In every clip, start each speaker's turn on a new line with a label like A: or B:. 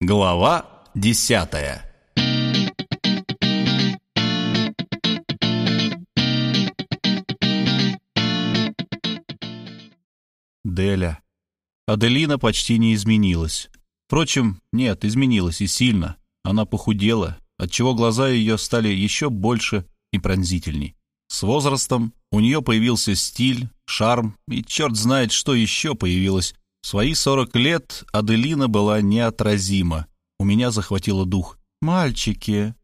A: Глава десятая
B: Деля. Аделина почти не изменилась. Впрочем, нет, изменилась и сильно. Она похудела, отчего глаза ее стали еще больше и пронзительней. С возрастом у нее появился стиль, шарм, и черт знает, что еще появилось. В свои сорок лет Аделина была неотразима. У меня захватило дух. «Мальчики!»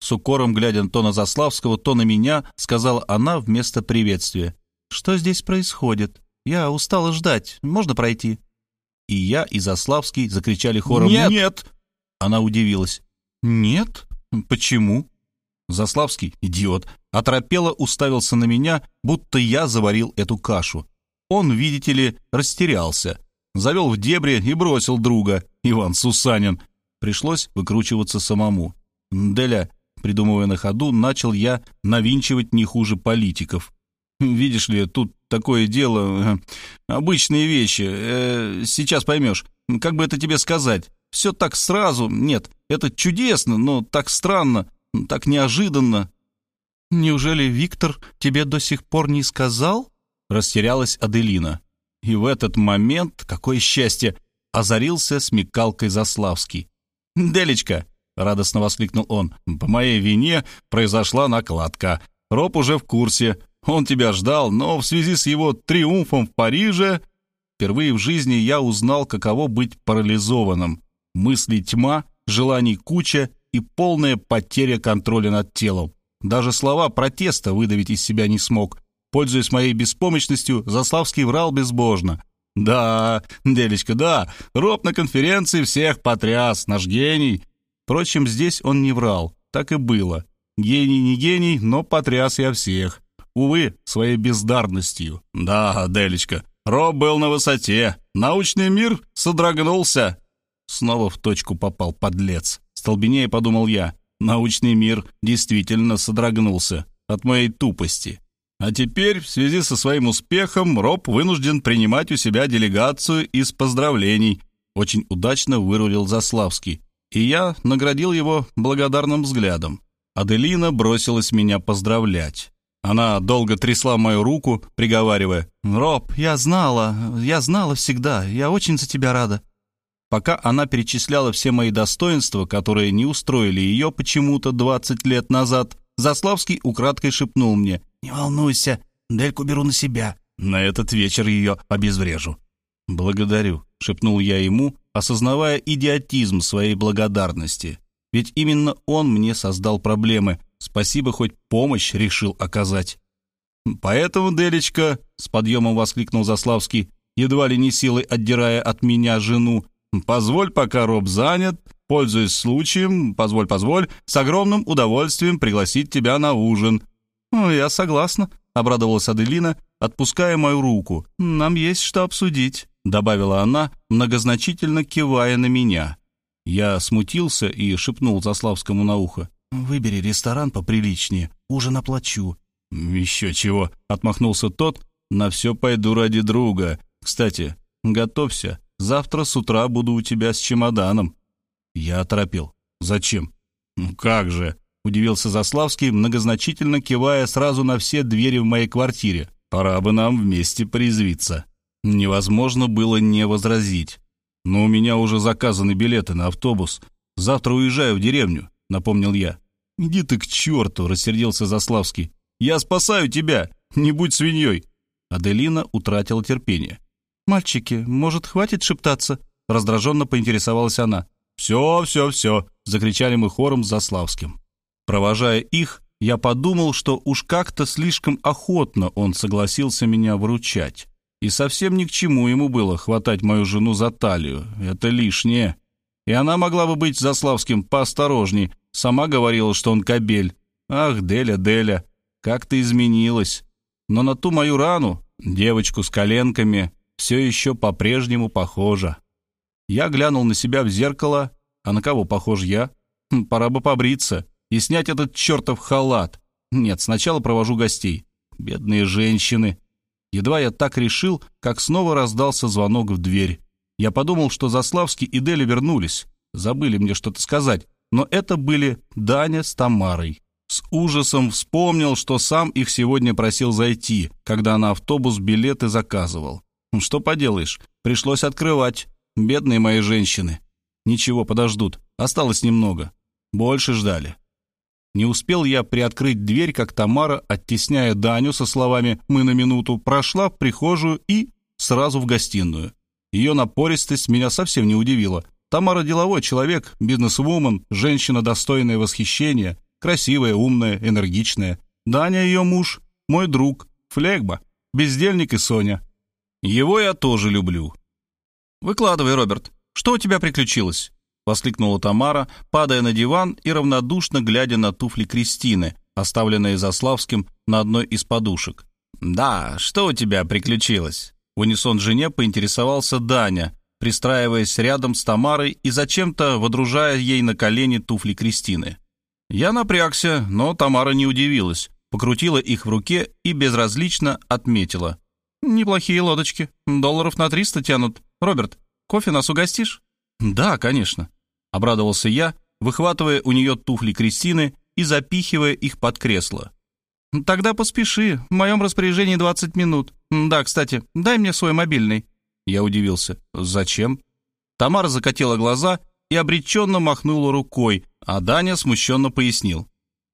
B: С укором, глядя то на Заславского, то на меня, сказала она вместо приветствия. «Что здесь происходит? Я устала ждать. Можно пройти?» И я, и Заславский закричали хором
A: «Нет!»,
B: «Нет!». Она удивилась. «Нет? Почему?» Заславский, идиот, оторопело уставился на меня, будто я заварил эту кашу. Он, видите ли, растерялся. Завел в дебри и бросил друга, Иван Сусанин. Пришлось выкручиваться самому. Деля, придумывая на ходу, начал я навинчивать не хуже политиков. Видишь ли, тут такое дело... Э, обычные вещи. Э, сейчас поймешь. Как бы это тебе сказать? Все так сразу. Нет, это чудесно, но так странно, так неожиданно. Неужели Виктор тебе до сих пор не сказал? Растерялась Аделина. И в этот момент, какое счастье, озарился смекалкой Заславский. «Делечка!» — радостно воскликнул он. «По моей вине произошла накладка. Роб уже в курсе. Он тебя ждал, но в связи с его триумфом в Париже... Впервые в жизни я узнал, каково быть парализованным. Мысли тьма, желаний куча и полная потеря контроля над телом. Даже слова протеста выдавить из себя не смог. Пользуясь моей беспомощностью, Заславский врал безбожно. «Да, Делечка, да, Роб на конференции всех потряс, наш гений». Впрочем, здесь он не врал, так и было. Гений не гений, но потряс я всех. Увы, своей бездарностью. Да, Делечка, Роб был на высоте. Научный мир содрогнулся. Снова в точку попал подлец. Столбенее подумал я. Научный мир действительно содрогнулся от моей тупости. А теперь, в связи со своим успехом, Роб вынужден принимать у себя делегацию из поздравлений. Очень удачно вырулил Заславский. И я наградил его благодарным взглядом. Аделина бросилась меня поздравлять. Она долго трясла мою руку, приговаривая, «Роб, я знала, я знала всегда, я очень за тебя рада». Пока она перечисляла все мои достоинства, которые не устроили ее почему-то 20 лет назад, Заславский украдкой шепнул мне, «Не волнуйся, Дельку беру на себя. На этот вечер ее обезврежу». «Благодарю», — шепнул я ему, осознавая идиотизм своей благодарности. Ведь именно он мне создал проблемы. Спасибо, хоть помощь решил оказать. «Поэтому, Делечка», — с подъемом воскликнул Заславский, едва ли не силой отдирая от меня жену, «позволь, пока Роб занят, пользуясь случаем, позволь, позволь, с огромным удовольствием пригласить тебя на ужин. «Я согласна», — обрадовалась Аделина, отпуская мою руку. «Нам есть что обсудить», — добавила она, многозначительно кивая на меня. Я смутился и шепнул Заславскому на ухо. «Выбери ресторан поприличнее, ужин оплачу». «Еще чего», — отмахнулся тот, «на все пойду ради друга. Кстати, готовься, завтра с утра буду у тебя с чемоданом». Я оторопел. «Зачем?» «Ну как же», — удивился Заславский, многозначительно кивая сразу на все двери в моей квартире. «Пора бы нам вместе порезвиться». Невозможно было не возразить. «Но у меня уже заказаны билеты на автобус. Завтра уезжаю в деревню», — напомнил я. «Иди ты к черту!» — рассердился Заславский. «Я спасаю тебя! Не будь свиньей!» Аделина утратила терпение. «Мальчики, может, хватит шептаться?» — раздраженно поинтересовалась она. «Все, все, все!» — закричали мы хором с Заславским. Провожая их, я подумал, что уж как-то слишком охотно он согласился меня выручать. И совсем ни к чему ему было хватать мою жену за талию. Это лишнее. И она могла бы быть за Славским поосторожней. Сама говорила, что он кобель. Ах, Деля, Деля, как ты изменилась. Но на ту мою рану, девочку с коленками, все еще по-прежнему похожа. Я глянул на себя в зеркало. А на кого похож я? Хм, пора бы побриться и снять этот чертов халат. Нет, сначала провожу гостей. Бедные женщины. Едва я так решил, как снова раздался звонок в дверь. Я подумал, что Заславский и Дели вернулись. забыли мне что-то сказать, но это были Даня с Тамарой. С ужасом вспомнил, что сам их сегодня просил зайти, когда на автобус билеты заказывал. Что поделаешь, пришлось открывать. Бедные мои женщины. Ничего, подождут. Осталось немного. Больше ждали. Не успел я приоткрыть дверь, как Тамара, оттесняя Даню со словами «мы на минуту», прошла в прихожую и сразу в гостиную. Ее напористость меня совсем не удивила. Тамара деловой человек, бизнесвумен, женщина, достойная восхищения, красивая, умная, энергичная. Даня ее муж, мой друг, флегба, бездельник и Соня. Его я тоже люблю. «Выкладывай, Роберт, что у тебя приключилось?» — воскликнула Тамара, падая на диван и равнодушно глядя на туфли Кристины, оставленные Заславским на одной из подушек. «Да, что у тебя приключилось?» В унисон жене поинтересовался Даня, пристраиваясь рядом с Тамарой и зачем-то водружая ей на колени туфли Кристины. Я напрягся, но Тамара не удивилась, покрутила их в руке и безразлично отметила. «Неплохие лодочки, долларов на триста тянут. Роберт, кофе нас угостишь?» «Да, конечно», — обрадовался я, выхватывая у нее туфли Кристины и запихивая их под кресло. «Тогда поспеши, в моем распоряжении 20 минут. Да, кстати, дай мне свой мобильный». Я удивился. «Зачем?» Тамара закатила глаза и обреченно махнула рукой, а Даня смущенно пояснил.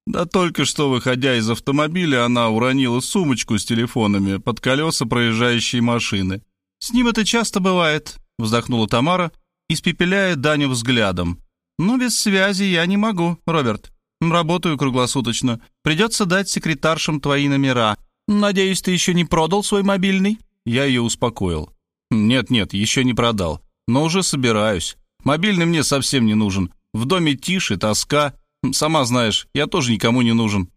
B: «Да только что, выходя из автомобиля, она уронила сумочку с телефонами под колеса проезжающей машины». «С ним это часто бывает», — вздохнула Тамара испепеляя Даню взглядом. «Но без связи я не могу, Роберт. Работаю круглосуточно. Придется дать секретаршам твои номера. Надеюсь, ты еще не продал свой мобильный?» Я ее успокоил. «Нет-нет, еще не продал. Но уже собираюсь. Мобильный мне совсем не нужен. В доме тише, тоска. Сама знаешь, я тоже никому не нужен».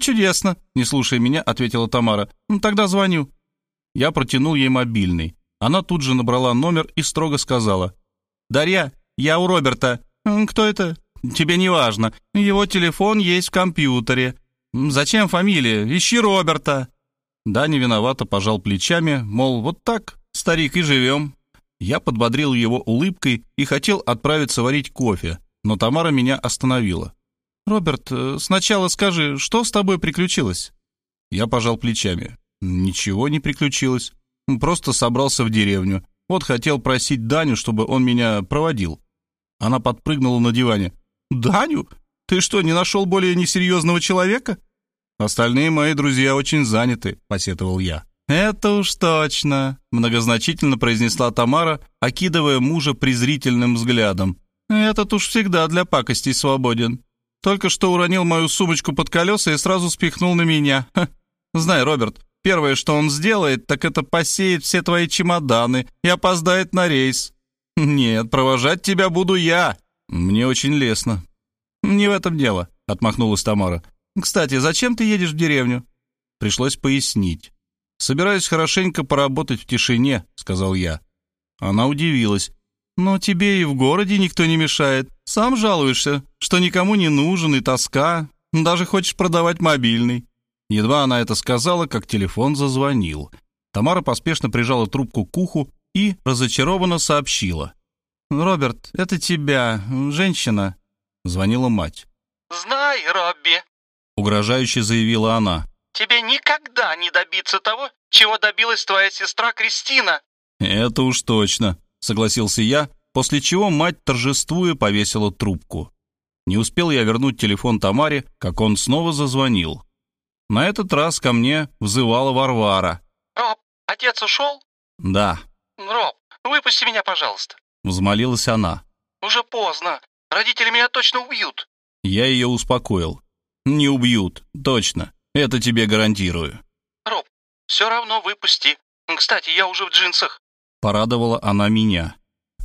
B: «Чудесно», — не слушая меня, ответила Тамара. «Тогда звоню». Я протянул ей мобильный. Она тут же набрала номер и строго сказала. «Дарья, я у Роберта». «Кто это?» «Тебе не важно. Его телефон есть в компьютере». «Зачем фамилия? Ищи Роберта». Даня виновато пожал плечами, мол, вот так, старик, и живем. Я подбодрил его улыбкой и хотел отправиться варить кофе, но Тамара меня остановила. «Роберт, э, сначала скажи, что с тобой приключилось?» Я пожал плечами. «Ничего не приключилось. Просто собрался в деревню. Вот хотел просить Даню, чтобы он меня проводил. Она подпрыгнула на диване. «Даню? Ты что, не нашел более несерьезного человека?» «Остальные мои друзья очень заняты», — посетовал я. «Это уж точно», — многозначительно произнесла Тамара, окидывая мужа презрительным взглядом. «Этот уж всегда для пакостей свободен. Только что уронил мою сумочку под колеса и сразу спихнул на меня. Ха. Знай, Роберт, Первое, что он сделает, так это посеет все твои чемоданы и опоздает на рейс. Нет, провожать тебя буду я. Мне очень лестно. Не в этом дело, отмахнулась Тамара. Кстати, зачем ты едешь в деревню? Пришлось пояснить. Собираюсь хорошенько поработать в тишине, сказал я. Она удивилась. Но тебе и в городе никто не мешает. Сам жалуешься, что никому не нужен и тоска. Даже хочешь продавать мобильный. Едва она это сказала, как телефон зазвонил. Тамара поспешно прижала трубку к уху и разочарованно сообщила. «Роберт, это тебя, женщина», — звонила мать.
C: «Знай, Робби», —
B: угрожающе заявила она.
C: «Тебе никогда не добиться того, чего добилась твоя сестра Кристина».
B: «Это уж точно», — согласился я, после чего мать, торжествуя, повесила трубку. Не успел я вернуть телефон Тамаре, как он снова зазвонил. На этот раз ко мне взывала Варвара.
C: «Роб, отец ушел?»
B: «Да».
C: «Роб, выпусти меня, пожалуйста».
B: Взмолилась она.
C: «Уже поздно. Родители меня точно убьют».
B: Я ее успокоил. «Не убьют, точно. Это тебе гарантирую».
C: «Роб, все равно выпусти. Кстати, я уже в джинсах».
B: Порадовала она меня.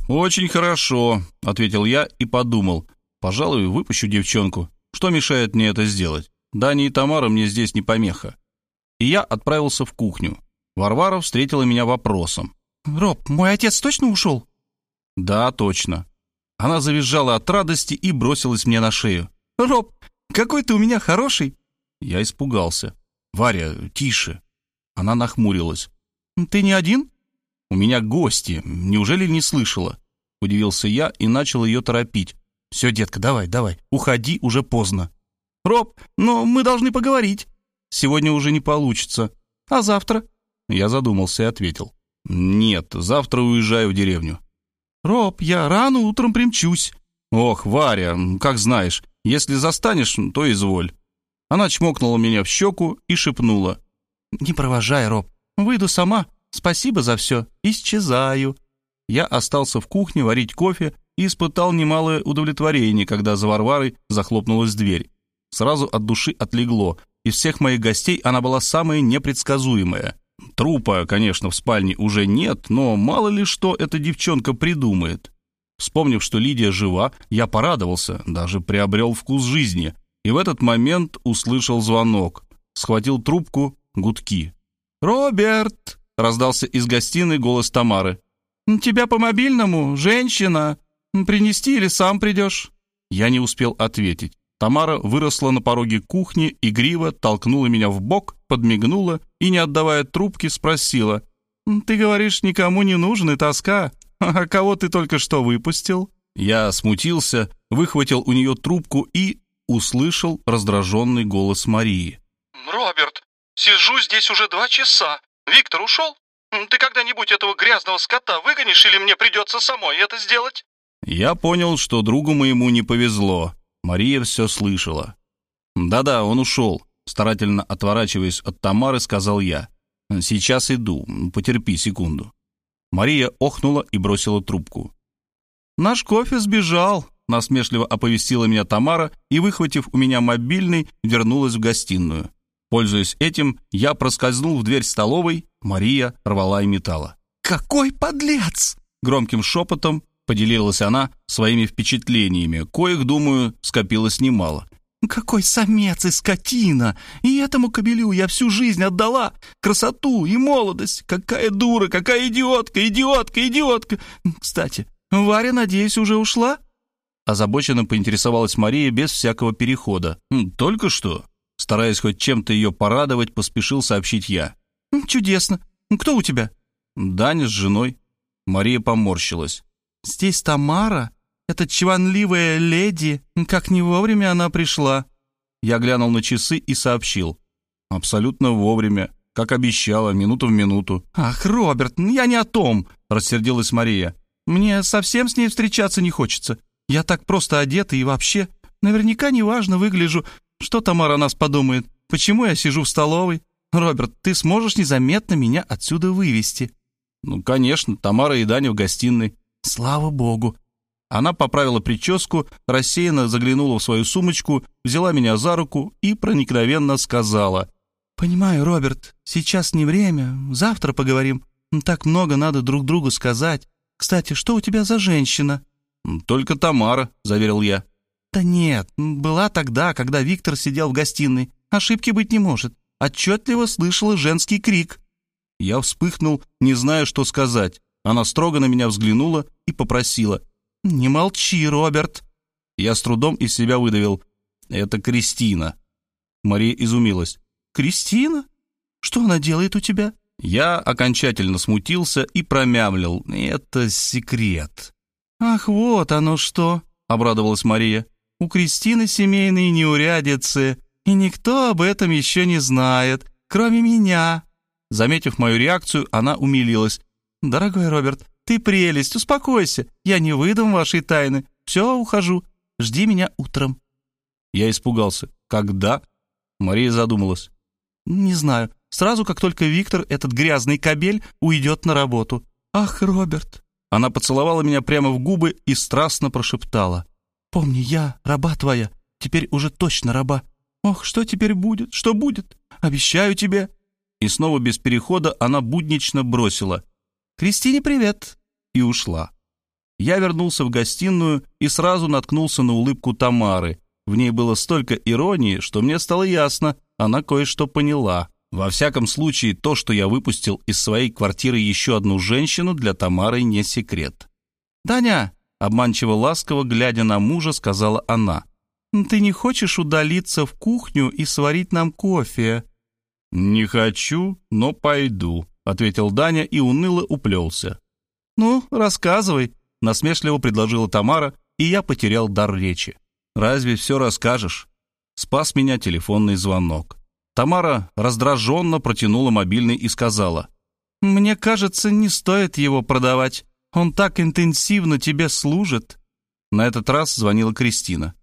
B: «Очень хорошо», — ответил я и подумал. «Пожалуй, выпущу девчонку. Что мешает мне это сделать?» Даня и Тамара мне здесь не помеха. И я отправился в кухню. Варвара встретила меня вопросом.
D: «Роб, мой отец точно ушел?»
B: «Да, точно». Она завизжала от радости и бросилась мне на шею.
D: «Роб, какой ты у меня хороший!»
B: Я испугался. «Варя, тише!» Она нахмурилась.
D: «Ты не один?»
B: «У меня гости. Неужели не слышала?» Удивился я и начал ее торопить. «Все, детка, давай, давай, уходи, уже поздно». «Роб, но мы должны поговорить». «Сегодня уже не получится. А завтра?» Я задумался и ответил. «Нет, завтра уезжаю в деревню». «Роб, я рано утром примчусь». «Ох, Варя, как знаешь, если застанешь, то изволь». Она чмокнула меня в щеку и шепнула. «Не провожай, Роб, выйду сама. Спасибо за все. Исчезаю». Я остался в кухне варить кофе и испытал немалое удовлетворение, когда за Варварой захлопнулась дверь. Сразу от души отлегло. Из всех моих гостей она была самая непредсказуемая. Трупа, конечно, в спальне уже нет, но мало ли что эта девчонка придумает. Вспомнив, что Лидия жива, я порадовался, даже приобрел вкус жизни. И в этот момент услышал звонок. Схватил трубку, гудки. «Роберт!» — раздался из гостиной голос Тамары. «Тебя по мобильному, женщина. Принести или сам придешь?» Я не успел ответить. Тамара выросла на пороге кухни, игриво толкнула меня в бок, подмигнула и, не отдавая трубки, спросила. «Ты говоришь, никому не нужен и тоска. А кого ты только что выпустил?» Я смутился, выхватил у нее трубку и услышал раздраженный голос Марии.
C: «Роберт, сижу здесь уже два часа. Виктор ушел? Ты когда-нибудь этого грязного скота выгонишь или мне придется самой это сделать?»
B: Я понял, что другу моему не повезло. Мария все слышала. «Да-да, он ушел», — старательно отворачиваясь от Тамары, сказал я. «Сейчас иду, потерпи секунду». Мария охнула и бросила трубку. «Наш кофе сбежал», — насмешливо оповестила меня Тамара и, выхватив у меня мобильный, вернулась в гостиную. Пользуясь этим, я проскользнул в дверь столовой, Мария рвала и металла. «Какой подлец!» — громким шепотом поделилась она своими впечатлениями, коих, думаю, скопилось немало. «Какой самец и скотина! И этому кобелю я всю жизнь отдала! Красоту и молодость! Какая дура, какая идиотка, идиотка, идиотка! Кстати, Варя, надеюсь, уже ушла?» Озабоченно поинтересовалась Мария без всякого перехода. «Только что?» Стараясь хоть чем-то ее порадовать, поспешил сообщить я. «Чудесно. Кто у тебя?» «Даня с женой». Мария поморщилась. «Здесь Тамара? Эта чванливая леди. Как не вовремя она пришла». Я глянул на часы и сообщил. «Абсолютно вовремя. Как обещала, минуту в минуту». «Ах, Роберт, я не о том», — рассердилась Мария. «Мне совсем с ней встречаться не хочется. Я так просто одета и вообще. Наверняка неважно выгляжу. Что Тамара о нас подумает? Почему я сижу в столовой? Роберт, ты сможешь незаметно меня отсюда вывести?» «Ну, конечно, Тамара и Даня в гостиной». «Слава богу!» Она поправила прическу, рассеянно заглянула в свою сумочку, взяла меня за руку и проникновенно сказала. «Понимаю, Роберт, сейчас не время, завтра поговорим. Так много надо друг другу сказать. Кстати, что у тебя за женщина?» «Только Тамара», — заверил я. «Да нет, была тогда, когда Виктор сидел в гостиной. Ошибки быть не может. Отчетливо слышала женский крик». Я вспыхнул, не зная, что сказать. Она строго на меня взглянула и попросила. «Не молчи, Роберт». Я с трудом из себя выдавил. «Это Кристина». Мария изумилась. «Кристина? Что она делает у тебя?» Я окончательно смутился и промямлил. «Это секрет». «Ах, вот оно что!» — обрадовалась Мария. У Кристины семейные неурядицы, и никто об этом еще не знает, кроме меня». Заметив мою реакцию, она умилилась. «Дорогой Роберт, ты прелесть, успокойся. Я не выдам вашей тайны. Все, ухожу. Жди меня утром». Я испугался. «Когда?» Мария задумалась. «Не знаю. Сразу, как только Виктор, этот грязный кобель, уйдет на работу. Ах, Роберт!» Она поцеловала меня прямо в губы и страстно прошептала. Помни, я раба твоя, теперь уже точно раба. Ох, что теперь будет? Что будет? Обещаю тебе». И снова без перехода она буднично бросила. «Кристине привет!» и ушла. Я вернулся в гостиную и сразу наткнулся на улыбку Тамары. В ней было столько иронии, что мне стало ясно, она кое-что поняла. Во всяком случае, то, что я выпустил из своей квартиры еще одну женщину, для Тамары не секрет. «Даня, Обманчиво ласково, глядя на мужа, сказала она. «Ты не хочешь удалиться в кухню и сварить нам кофе?» «Не хочу, но пойду», — ответил Даня и уныло уплелся. «Ну, рассказывай. насмешливо предложила Тамара, и я потерял дар речи. «Разве все расскажешь?» Спас меня телефонный звонок. Тамара раздраженно протянула мобильный и сказала, «Мне кажется, не стоит его продавать. Он так интенсивно тебе служит». На этот раз звонила Кристина.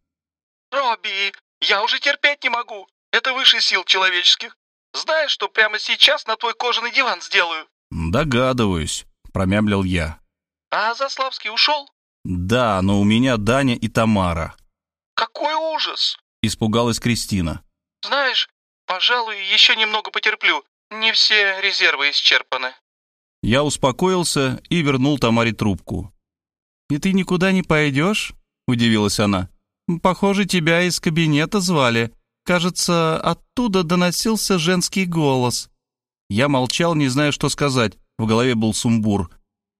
C: «Робби, я уже терпеть не могу. Это выше сил человеческих. Знаешь, что прямо сейчас на твой кожаный диван сделаю?»
B: «Догадываюсь», — промямлил я.
C: «А Заславский ушел?»
B: «Да, но у меня Даня и Тамара».
C: «Какой ужас!»
B: — испугалась Кристина.
C: «Знаешь, пожалуй, еще немного потерплю. Не все резервы исчерпаны».
B: Я успокоился и вернул Тамаре трубку.
D: «И ты никуда не пойдешь?» — удивилась она. «Похоже, тебя из кабинета звали. Кажется, оттуда доносился женский голос».
B: Я молчал, не зная, что сказать. В голове был сумбур.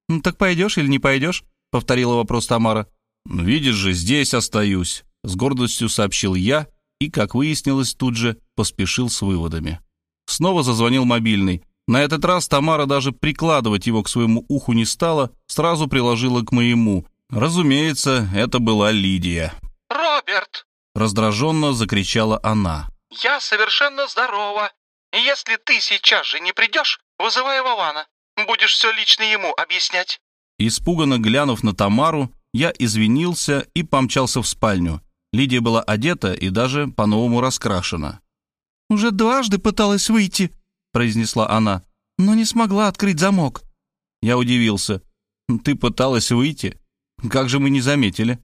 D: «Ну, «Так пойдешь или не пойдешь?» — повторила вопрос Тамара.
B: «Видишь же, здесь остаюсь», — с гордостью сообщил я и, как выяснилось, тут же поспешил с выводами. Снова зазвонил мобильный. На этот раз Тамара даже прикладывать его к своему уху не стала, сразу приложила к моему. Разумеется, это была Лидия.
C: «Роберт!»
B: — раздраженно закричала она.
C: «Я совершенно здорова. Если ты сейчас же не придешь, вызывай Вована. Будешь все лично ему объяснять».
B: Испуганно глянув на Тамару, я извинился и помчался в спальню. Лидия была одета и даже по-новому раскрашена.
D: «Уже дважды пыталась выйти», — произнесла она, «но не смогла открыть замок».
B: Я удивился. «Ты пыталась выйти? Как же мы не заметили?»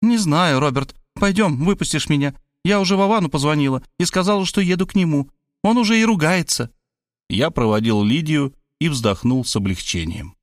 D: «Не знаю, Роберт. Пойдем, выпустишь меня. Я уже Вовану позвонила и сказала, что еду к нему. Он уже и ругается».
B: Я проводил Лидию и вздохнул с облегчением.